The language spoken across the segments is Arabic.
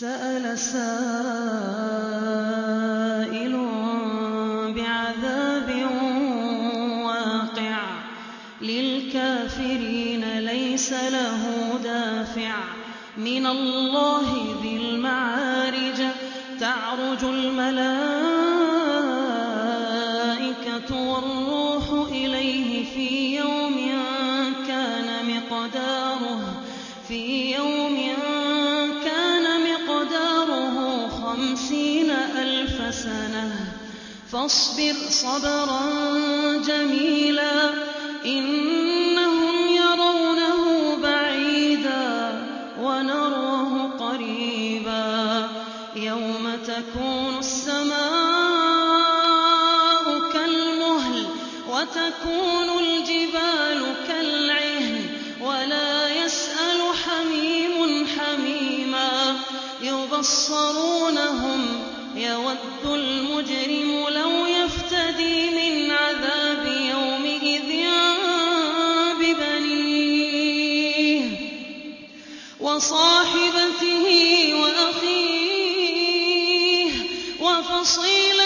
سَأَلَ سَائِلٌ بِعَذَابٍ وَاقِعٍ. لِّلْكَافِرِينَ لَيْسَ لَهُ دَافِعٌ. مِّنَ اللَّهِ فَاصْبِرْ صَبْرًا جَمِيلًا إِنَّهُمْ يَرَوْنَهُ بَعِيدًا وَنَرَاهُ قَرِيبًا. يَوْمَ تَكُونُ السَّمَاءُ كَالْمُهْلِ وَتَكُونُ الْجِبَالُ كَالْعِهْنِ وَلَا يَسْأَلُ حَمِيمٌ حَمِيمًا يُبَصَّرُونَهُمْ يَوَدُّ الْمُجْرِمُ لَوْ يَفْتَدِي مِنْ عَذَابِ يَوْمِئِذٍ بِبَنِيهِ وَصَاحِبَتِهِ وَأَخِيهِ وَفَصِيلَتِهِ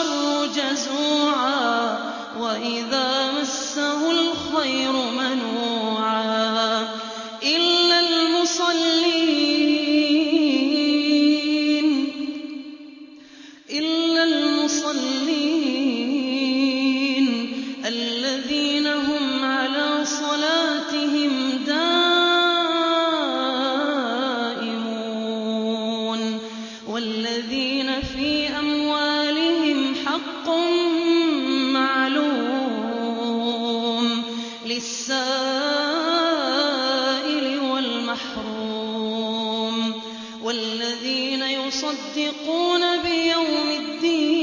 الشَّرُّ جَزُوعًا وَإِذَا مَسَّهُ الْخَيْرُ مَنُوعًا إِلَّا الْمُصَلِّينَ لِّلسَّائِلِ وَالْمَحْرُومِ وَالَّذِينَ يُصَدِّقُونَ بِيَوْمِ الدِّينِ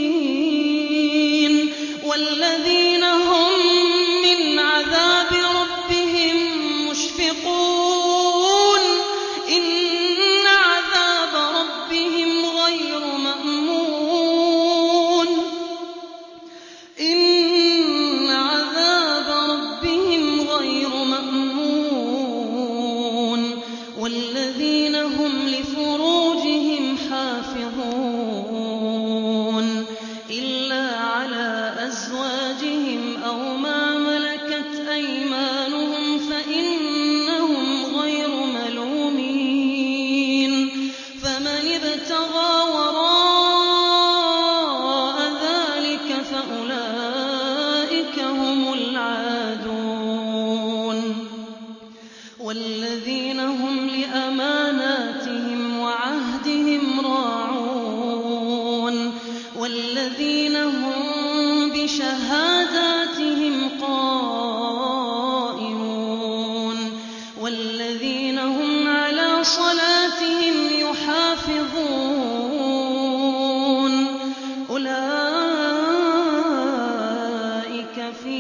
وَالَّذِينَ هُمْ لِفُرُوجِهِمْ حَافِظُونَ إِلَّا عَلَىٰ أَزْوَاجِهِمْ أَوْ مَا مَلَكَتْ أَيْمَانُهُمْ فَإِنَّهُمْ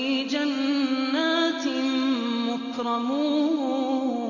جَنَّاتٍ مُّكْرَمُونَ.